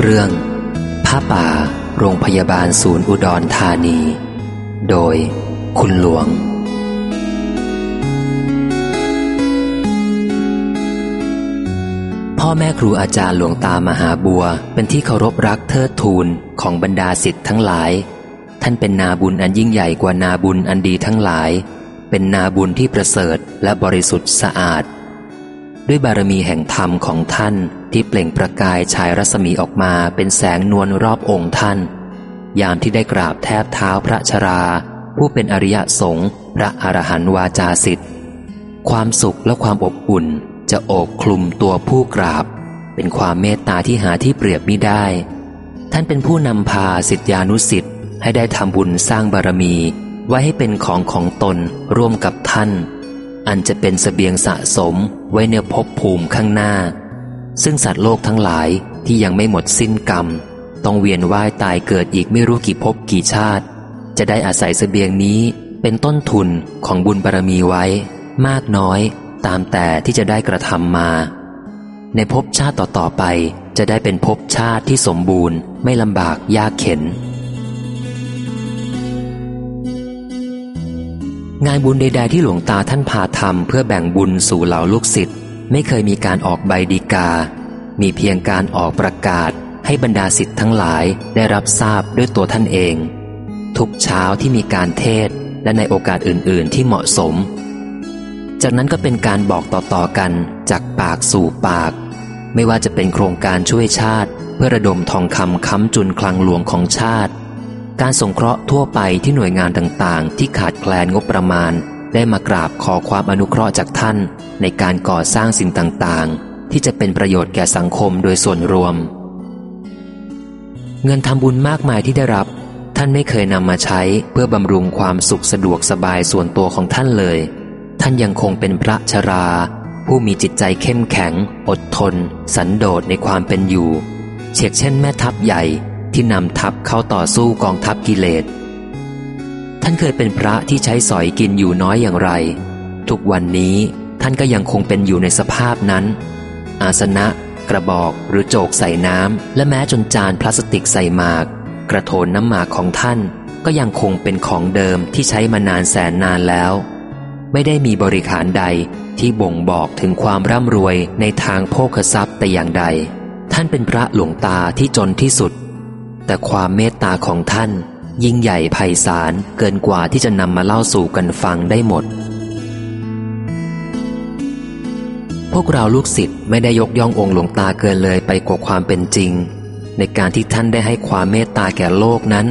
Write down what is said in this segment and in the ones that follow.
เรื่องผ้าป่า โรงพยาบาลศูนย์อุดรธานี โดยคุณหลวง พ่อแม่ครูอาจารย์หลวงตามหาบัว เป็นที่เคารพรักเทิดทูนของบรรดาสิทธิ์ทั้งหลาย ท่านเป็นนาบุญอันยิ่งใหญ่กว่านาบุญอันดีทั้งหลาย เป็นนาบุญที่ประเสริฐและบริสุทธิ์สะอาด ด้วยบารมีแห่งธรรมของท่านที่เปล่งประกายฉายรัศมีออกมาเป็นแสงนวลรอบองค์ท่าน ยามที่ได้กราบแทบเท้าพระชรา ผู้เป็นอริยสงฆ์พระอรหันต์วาจาสิทธิ์ความสุขและความอบอุ่นจะโอบคลุมตัวผู้กราบ เป็นความเมตตาที่หาที่เปรียบไม่ได้ ท่านเป็นผู้นำพาสิทธิานุสิทธิ์ให้ได้ทำบุญสร้างบารมีไว้ให้เป็นของของตนร่วมกับท่าน อันจะเป็นสเสบียงสะสมไว้ในภพภูมิข้างหน้า ซึ่งสัตว์โลกทั้งหลายที่ยังไม่หมดสิ้นกรรม ต้องเวียนว่ายตายเกิดอีกไม่รู้กี่ภพกี่ชาติ จะได้อาศัยสเสบียงนี้เป็นต้นทุนของบุญบารมีไว้ มากน้อยตามแต่ที่จะได้กระทำมา ในภพชาติต่อๆไปจะได้เป็นภพชาติที่สมบูรณ์ ไม่ลำบากยากเข็น งานบุญใดๆที่หลวงตาท่านพาทำเพื่อแบ่งบุญสู่เหล่าลูกศิษย์ไม่เคยมีการออกใบดีกา มีเพียงการออกประกาศ ให้บรรดาศิษย์ทั้งหลายได้รับทราบด้วยตัวท่านเอง ทุกเช้าที่มีการเทศและในโอกาสอื่น ๆ ที่เหมาะสม จากนั้นก็เป็นการบอกต่อๆกันจากปากสู่ปาก ไม่ว่าจะเป็นโครงการช่วยชาติ เพื่อระดมทองคำค้ำจุนคลังหลวงของชาติ การสงเคราะห์ทั่วไปที่หน่วยงานต่างๆ ที่ขาดแคลนงบประมาณ ได้มากราบขอความอนุเคราะห์จากท่าน ในการก่อสร้างสิ่งต่างๆ ที่จะเป็นประโยชน์แก่สังคมโดยส่วนรวม เงินทำบุญมากมายที่ได้รับ ท่านไม่เคยนำมาใช้เพื่อบำรุงความสุขสะดวกสบายส่วนตัวของท่านเลย ท่านยังคงเป็นพระชรา ผู้มีจิตใจเข้มแข็ง อดทน สันโดษในความเป็นอยู่เช่นเช่นแม่ทัพใหญ่ ที่นำทัพเข้าต่อสู้กองทัพกิเลส ท่านเคยเป็นพระที่ใช้สอยกินอยู่น้อยอย่างไร ทุกวันนี้ท่านก็ยังคงเป็นอยู่ในสภาพนั้น อาสนะ กระบอกหรือโจกใส่น้ำและแม้จนจานพลาสติกใส่หมาก กระโถนน้ำหมากของท่านก็ยังคงเป็นของเดิมที่ใช้มานานแสนนานแล้ว ไม่ได้มีบริขารใดที่บ่งบอกถึงความร่ำรวยในทางโภคทรัพย์แต่อย่างใด ท่านเป็นพระหลวงตาที่จนที่สุด แต่ความเมตตาของท่าน ยิ่งใหญ่ไพศาลเกินกว่าที่จะนำมาเล่าสู่กันฟังได้หมด พวกเราลูกศิษย์ไม่ได้ยกย่ององค์หลวงตาเกินเลยไปกว่าความเป็นจริง ในการที่ท่านได้ให้ความเมตตาแก่โลกนั้น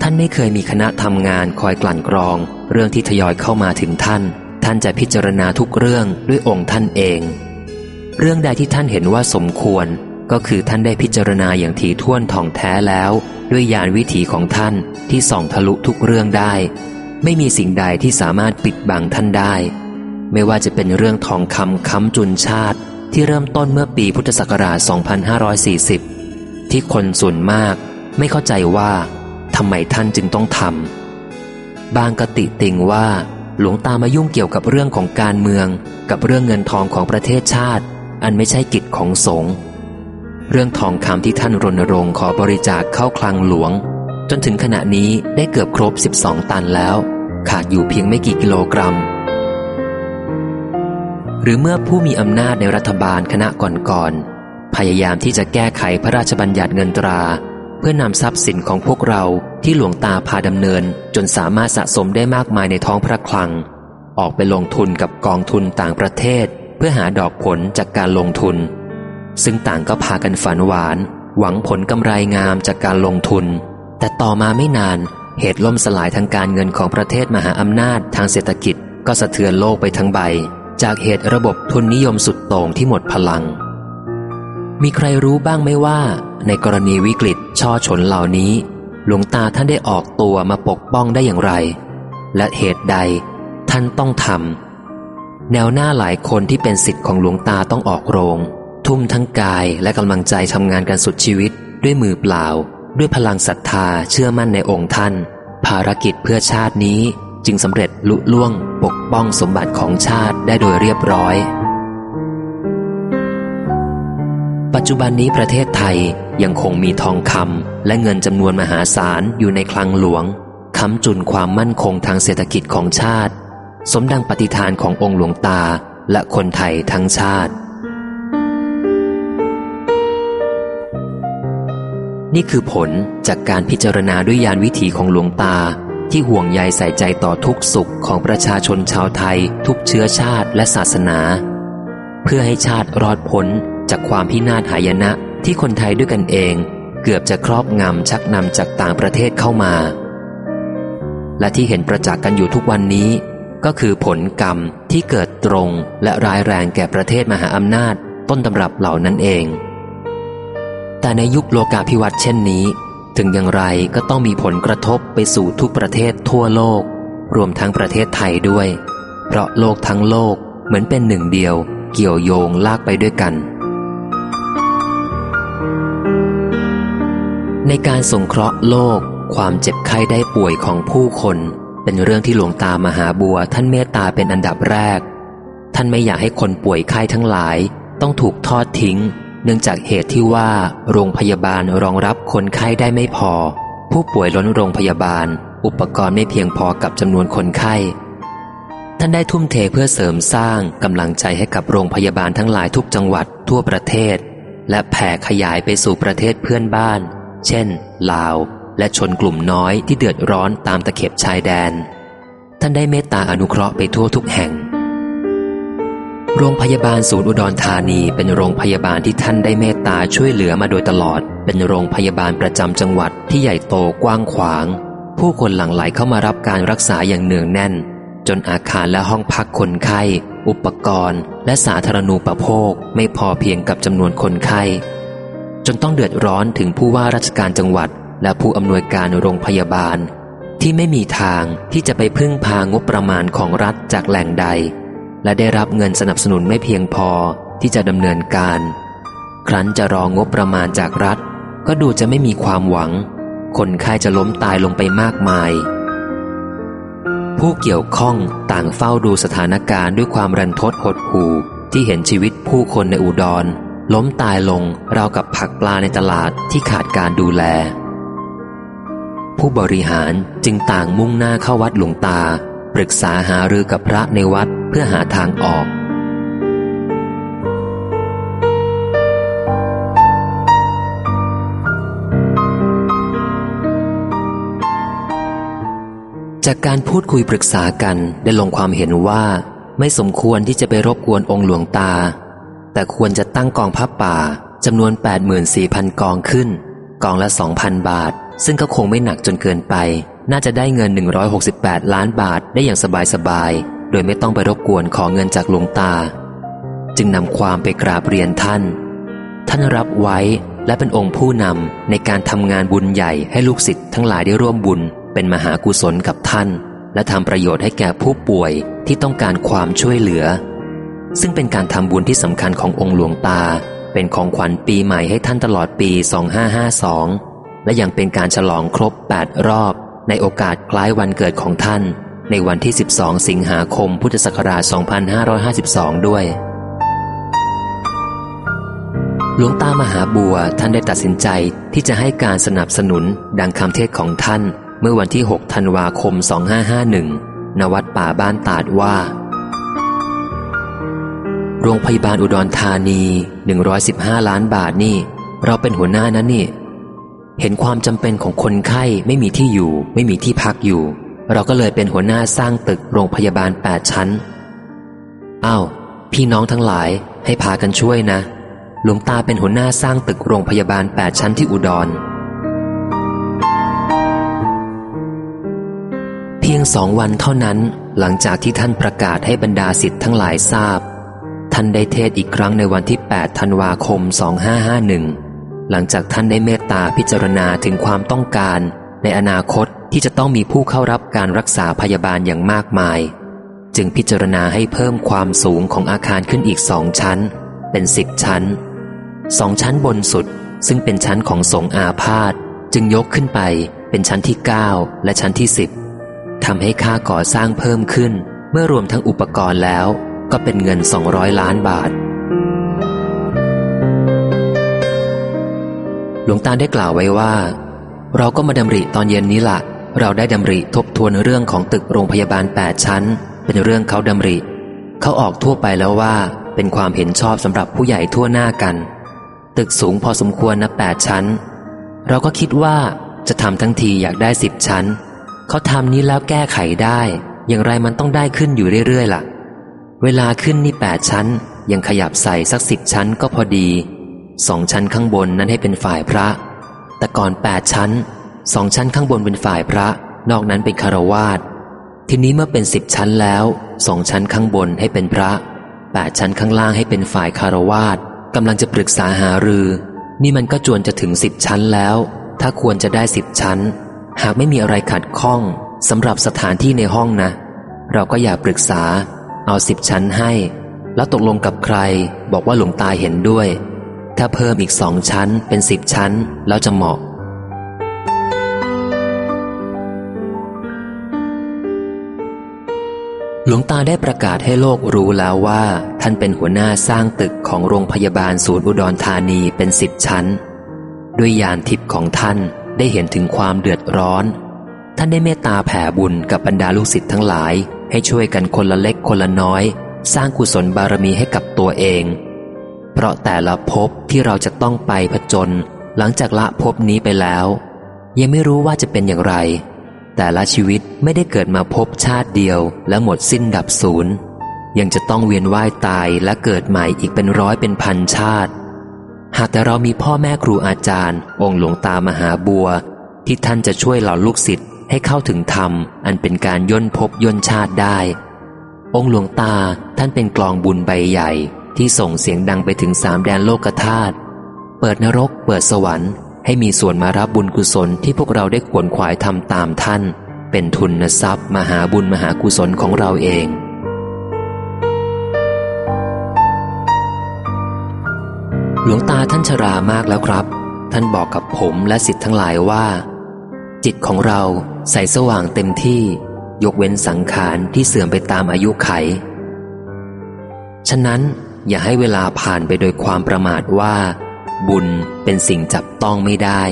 ท่านไม่เคยมีคณะทำงานคอยกลั่นกรอง เรื่องที่ทยอยเข้ามาถึงท่าน ท่านจะพิจารณาทุกเรื่องด้วยองค์ท่านเอง เรื่องใดที่ท่านเห็นว่าสมควร ก็คือท่านได้พิจารณาอย่างถี่ถ้วนท่องแท้แล้ว ด้วยยานวิถีของท่านที่ส่องทะลุทุกเรื่องได้ ไม่มีสิ่งใดที่สามารถปิดบังท่านได้ ไม่ว่าจะเป็นเรื่องทองคำค้ำจุนชาติ ที่เริ่มต้นเมื่อปีพุทธศักราช 2540 ที่คนส่วนมาก ไม่เข้าใจว่าทำไมท่านจึงต้องทำบางกติติงว่า หลวงตามายุ่งเกี่ยวกับเรื่องของการเมือง กับเรื่องเงินทองของประเทศชาติ อันไม่ใช่กิจของสงฆ์ เรื่องทองคำที่ท่านรณรงค์ขอบริจาคเข้าคลังหลวง จนถึงขณะนี้ได้เกือบครบ 12 ตันแล้ว ขาดอยู่เพียงไม่กี่กิโลกรัม หรือเมื่อผู้มีอำนาจในรัฐบาลคณะก่อนๆพยายามที่จะแก้ไขพระราชบัญญัติเงินตรา เพื่อนำทรัพย์สินของพวกเราที่หลวงตาพาดำเนิน จนสามารถสะสมได้มากมายในท้องพระคลัง ออกไปลงทุนกับกองทุนต่างประเทศ เพื่อหาดอกผลจากการลงทุน ซึ่งต่างก็พากันฝันหวาน หวังผลกำไรงามจากการลงทุน แต่ต่อมาไม่นานเหตุล่มสลายทางการเงินของประเทศมหาอำนาจทางเศรษฐกิจ ก็สะเทือนโลกไปทั้งใบ จากเหตุระบบทุนนิยมสุดโต่งที่หมดพลัง มีใครรู้บ้างไหมว่า ในกรณีวิกฤตช่อฉนเหล่านี้ หลวงตาท่านได้ออกตัวมาปกป้องได้อย่างไร และเหตุใดท่านต้องทำแนวหน้าหลายคนที่เป็นสิทธิ์ของหลวงตาต้องออกโรง ทุ่มทั้งกายและกำลังใจทำงานกันสุดชีวิต ด้วยมือเปล่า ด้วยพลังศรัทธาเชื่อมั่นในองค์ท่าน ภารกิจเพื่อชาตินี้จึงสำเร็จลุล่วง ปกป้องสมบัติของชาติได้โดยเรียบร้อย ปัจจุบันนี้ประเทศไทยยังคงมีทองคำและเงินจำนวนมหาศาลอยู่ในคลังหลวงค้ำจุนความมั่นคงทางเศรษฐกิจของชาติ สมดังปฏิฐานขององค์หลวงตาและคนไทยทั้งชาติ นี่คือผลจากการพิจารณาด้วยยานวิถีของหลวงตา ที่ห่วงใยใส่ใจต่อทุกสุขของประชาชนชาวไทย ทุกเชื้อชาติและศาสนา เพื่อให้ชาติรอดพ้นจากความพินาศหายนะที่คนไทยด้วยกันเอง เกือบจะครอบงำชักนำจากต่างประเทศเข้ามา และที่เห็นประจักษ์กันอยู่ทุกวันนี้ ก็คือผลกรรมที่เกิดตรงและร้ายแรงแก่ประเทศมหาอำนาจ ต้นตำรับเหล่านั้นเอง แต่ในยุคโลกาภิวัตน์เช่นนี้ ถึงอย่างไรก็ต้องมีผลกระทบไปสู่ทุกประเทศทั่วโลก รวมทั้งประเทศไทยด้วย เพราะโลกทั้งโลกเหมือนเป็นหนึ่งเดียว เกี่ยวโยงลากไปด้วยกัน ในการสงเคราะห์โลก ความเจ็บไข้ได้ป่วยของผู้คน เป็นเรื่องที่หลวงตามหาบัวท่านเมตตาเป็นอันดับแรก ท่านไม่อยากให้คนป่วยไข้ทั้งหลาย ต้องถูกทอดทิ้ง เนื่องจากเหตุที่ว่า โรงพยาบาลรองรับคนไข้ได้ไม่พอ ผู้ป่วยล้นโรงพยาบาล อุปกรณ์ไม่เพียงพอกับจำนวนคนไข้ ท่านได้ทุ่มเทเพื่อเสริมสร้างกำลังใจให้กับโรงพยาบาลทั้งหลายทุกจังหวัดทั่วประเทศ และแผ่ขยายไปสู่ประเทศเพื่อนบ้าน เช่น ลาว และชนกลุ่มน้อยที่เดือดร้อนตามตะเข็บชายแดน ท่านได้เมตตาอนุเคราะห์ไปทั่วทุกแห่ง โรงพยาบาลศูนย์อุดรธานี เป็นโรงพยาบาลที่ท่านได้เมตตาช่วยเหลือมาโดยตลอด เป็นโรงพยาบาลประจำจังหวัดที่ใหญ่โตกว้างขวาง ผู้คนหลั่งไหลเข้ามารับการรักษาอย่างเนืองแน่น จนอาคารและห้องพักคนไข้ อุปกรณ์ และสาธารณูปโภคไม่พอเพียงกับจำนวนคนไข้ จนต้องเดือดร้อนถึงผู้ว่าราชการจังหวัด และผู้อำนวยการโรงพยาบาล ที่ไม่มีทางที่จะไปพึ่งพางบประมาณของรัฐจากแหล่งใด และได้รับเงินสนับสนุนไม่เพียงพอที่จะดำเนินการ ครั้นจะรองงบประมาณจากรัฐ ก็ดูจะไม่มีความหวัง คนไข้จะล้มตายลงไปมากมาย ผู้เกี่ยวข้องต่างเฝ้าดูสถานการณ์ด้วยความรันทดหดหู่ที่เห็นชีวิตผู้คนในอุดร ล้มตายลงราวกับผักปลาในตลาดที่ขาดการดูแล ผู้บริหารจึงต่างมุ่งหน้าเข้าวัดหลวงตา ปรึกษาหารือกับพระในวัดเพื่อหาทางออก จากการพูดคุยปรึกษากันได้ลงความเห็นว่า ไม่สมควรที่จะไปรบกวนองค์หลวงตา แต่ควรจะตั้งกองพับป่าจำนวน 84,000 กองขึ้น กองละ 2,000 บาท ซึ่งก็คงไม่หนักจนเกินไป น่าจะได้เงิน 168 ล้านบาทได้อย่างสบายๆ โดยไม่ต้องไปรบกวนขอเงินจากหลวงตา จึงนำความไปกราบเรียนท่าน ท่านรับไว้และเป็นองค์ผู้นำในการทำงานบุญใหญ่ให้ลูกศิษย์ทั้งหลายได้ร่วมบุญ เป็นมหากุศลกับท่าน และทำประโยชน์ให้แก่ผู้ป่วยที่ต้องการความช่วยเหลือ ซึ่งเป็นการทำบุญที่สำคัญขององค์หลวงตา เป็นของขวัญปีใหม่ให้ท่านตลอดปี 2552 และยังเป็นการฉลองครบ 8 รอบ ในโอกาสคล้ายวันเกิดของท่าน ในวันที่ 12 สิงหาคมพุทธศักราช 2552 ด้วย หลวงตามหาบัวท่านได้ตัดสินใจที่จะให้การสนับสนุนดังคำเทศของท่าน เมื่อวันที่ 6 ธันวาคม 2551 ณ วัดป่าบ้านตาดว่า โรงพยาบาลอุดรธานี 115 ล้านบาทนี่ เราเป็นหัวหน้านั้นนี่ เห็นความจำเป็นของคนไข้ไม่มีที่อยู่ ไม่มีที่พักอยู่ เราก็เลยเป็นหัวหน้าสร้างตึกโรงพยาบาลแปดชั้นอ้าวพี่น้องทั้งหลายให้พากันช่วยนะ หลวงตาเป็นหัวหน้าสร้างตึกโรงพยาบาลแปดชั้นที่อุดร เพียงสองวันเท่านั้นหลังจากที่ท่านประกาศให้บรรดาสิทธิ์ทั้งหลายทราบ ท่านได้เทศอีกครั้งในวันที่ 8 ธันวาคม 2551 หลังจากท่านได้เมตตาพิจารณาถึงความต้องการ ในอนาคตที่จะต้องมีผู้เข้ารับการรักษาพยาบาลอย่างมากมาย จึงพิจารณาให้เพิ่มความสูงของอาคารขึ้นอีกสองชั้น เป็นสิบชั้นสองชั้นบนสุด ซึ่งเป็นชั้นของสงอาพาธจึงยกขึ้นไปเป็นชั้นที่ 9 และชั้นที่ 10ทำให้ค่าก่อสร้างเพิ่มขึ้น เมื่อรวมทั้งอุปกรณ์แล้ว ก็เป็นเงิน 200 ล้านบาท หลวงตาได้กล่าวไว้ว่า เราก็มาดำริตอนเย็นนี้ละเราได้ดำริทบทวนเรื่องของตึกโรงพยาบาลแปดชั้น เป็นเรื่องเขาดำริ เขาออกทั่วไปแล้วว่า เป็นความเห็นชอบสำหรับผู้ใหญ่ทั่วหน้ากัน ตึกสูงพอสมควรนะแปดชั้น เราก็คิดว่าจะทำทั้งทีอยากได้สิบชั้น เขาทำนี้แล้วแก้ไขได้ อย่างไรมันต้องได้ขึ้นอยู่เรื่อยๆล่ะ เวลาขึ้นนี่แปดชั้น ยังขยับใส่สักสิบชั้นก็พอดี สองชั้นข้างบนนั้นให้เป็นฝ่ายพระ แต่ก่อนแปดชั้นสองชั้นข้างบนเป็นฝ่ายพระ นอกนั้นเป็นคารวาสทีนี้เมื่อเป็นสิบชั้นแล้วสองชั้นข้างบนให้เป็นพระแปดชั้นข้างล่างให้เป็นฝ่ายคารวาสกำลังจะปรึกษาหารือ นี่มันก็จวนจะถึงสิบชั้นแล้ว ถ้าควรจะได้สิบชั้น หากไม่มีอะไรขัดข้องสำหรับสถานที่ในห้องนะ เราก็อย่าปรึกษา เอาสิบชั้นให้ แล้วตกลงกับใคร บอกว่าหลวงตาเห็นด้วย ถ้าเพิ่มอีกสองชั้นเป็นสิบชั้น แล้วจะเหมาะ หลวงตาได้ประกาศให้โลกรู้แล้วว่า ท่านเป็นหัวหน้าสร้างตึกของโรงพยาบาลศูนย์อุดรธานีเป็นสิบชั้น ด้วยยานทิพย์ของท่านได้เห็นถึงความเดือดร้อน ท่านได้เมตตาแผ่บุญกับบรรดาลูกศิษย์ทั้งหลาย ให้ช่วยกันคนละเล็กคนละน้อย สร้างกุศลบารมีให้กับตัวเอง เพราะแต่ละภพที่เราจะต้องไปผจญหลังจากละภพนี้ไปแล้ว ยังไม่รู้ว่าจะเป็นอย่างไร แต่ละชีวิตไม่ได้เกิดมาพบชาติเดียว และหมดสิ้นดับศูนย์ยังจะต้องเวียนว่ายตายและเกิดใหม่อีกเป็นร้อยเป็นพันชาติ หากแต่เรามีพ่อแม่ครูอาจารย์ องค์หลวงตามหาบัว ที่ท่านจะช่วยเหล่าลูกศิษย์ให้เข้าถึงธรรม อันเป็นการย่นภพย่นชาติได้ องค์หลวงตาท่านเป็นกลองบุญใบใหญ่ ที่ส่งเสียงดังไปถึงสามแดนโลกธาตุเปิดนรก เปิดสวรรค์ ให้มีส่วนมารับบุญกุศลที่พวกเราได้ขวนขวายทำตามท่าน เป็นทุนทรัพย์มหาบุญมหากุศลของเราเองหลวงตาท่านชรามากแล้วครับ ท่านบอกกับผมและสิทธิ์ทั้งหลายว่า จิตของเราใสสว่างเต็มที่ ยกเว้นสังขารที่เสื่อมไปตามอายุไข ฉะนั้น อย่าให้เวลาผ่านไปโดยความประมาทว่า บุญเป็นสิ่งจับต้องไม่ได้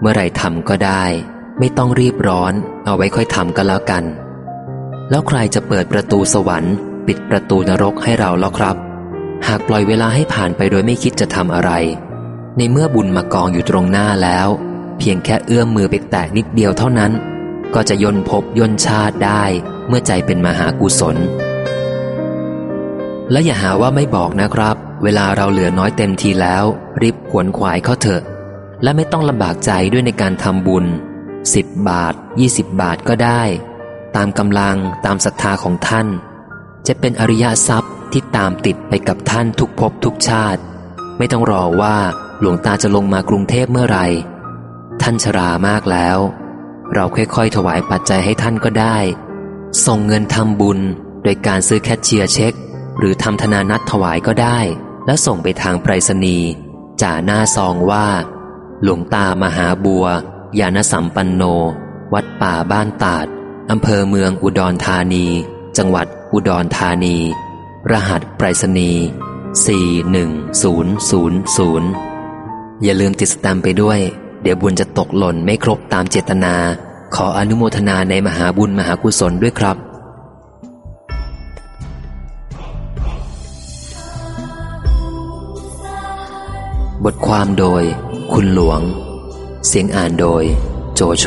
เมื่อไรทำก็ได้ ไม่ต้องรีบร้อน เอาไว้ค่อยทำก็แล้วกัน แล้วใครจะเปิดประตูสวรรค์ ปิดประตูนรกให้เราแล้วครับ หากปล่อยเวลาให้ผ่านไปโดยไม่คิดจะทำอะไร ในเมื่อบุญมากองอยู่ตรงหน้าแล้ว เพียงแค่เอื้อมมือไปแตะนิดเดียวเท่านั้น ก็จะย่นภพย่นชาติได้ เมื่อใจเป็นมหากุศล และอย่าหาว่าไม่บอกนะครับ เวลาเราเหลือน้อยเต็มทีแล้ว รีบขวนขวายเข้าเถอะ และไม่ต้องลำบากใจด้วยในการทำบุญสิบบาทยี่สิบบาทก็ได้ ตามกำลังตามศรัทธาของท่าน จะเป็นอริยทรัพย์ที่ตามติดไปกับท่านทุกภพทุกชาติ ไม่ต้องรอว่าหลวงตาจะลงมากรุงเทพเมื่อไหร่ท่านชรามากแล้ว เราค่อยๆถวายปัจจัยให้ท่านก็ได้ ส่งเงินทำบุญ โดยการซื้อแคชเชียร์เช็ค หรือทำธนานัดถวายก็ได้ แล้วส่งไปทางไปรษณีย์จ่าหน้าซองว่า หลวงตามหาบัวยานสัมปันโน วัดป่าบ้านตาดอำเภอเมืองอุดรธานี จังหวัดอุดรธานี รหัสไปรษณีย์41000 อย่าลืมติดสแตมไปด้วย เดี๋ยวบุญจะตกหล่นไม่ครบตามเจตนา ขออนุโมทนาในมหาบุญมหากุศลด้วยครับ บทความโดย คุณหลวง เสียงอ่านโดย โจโฉ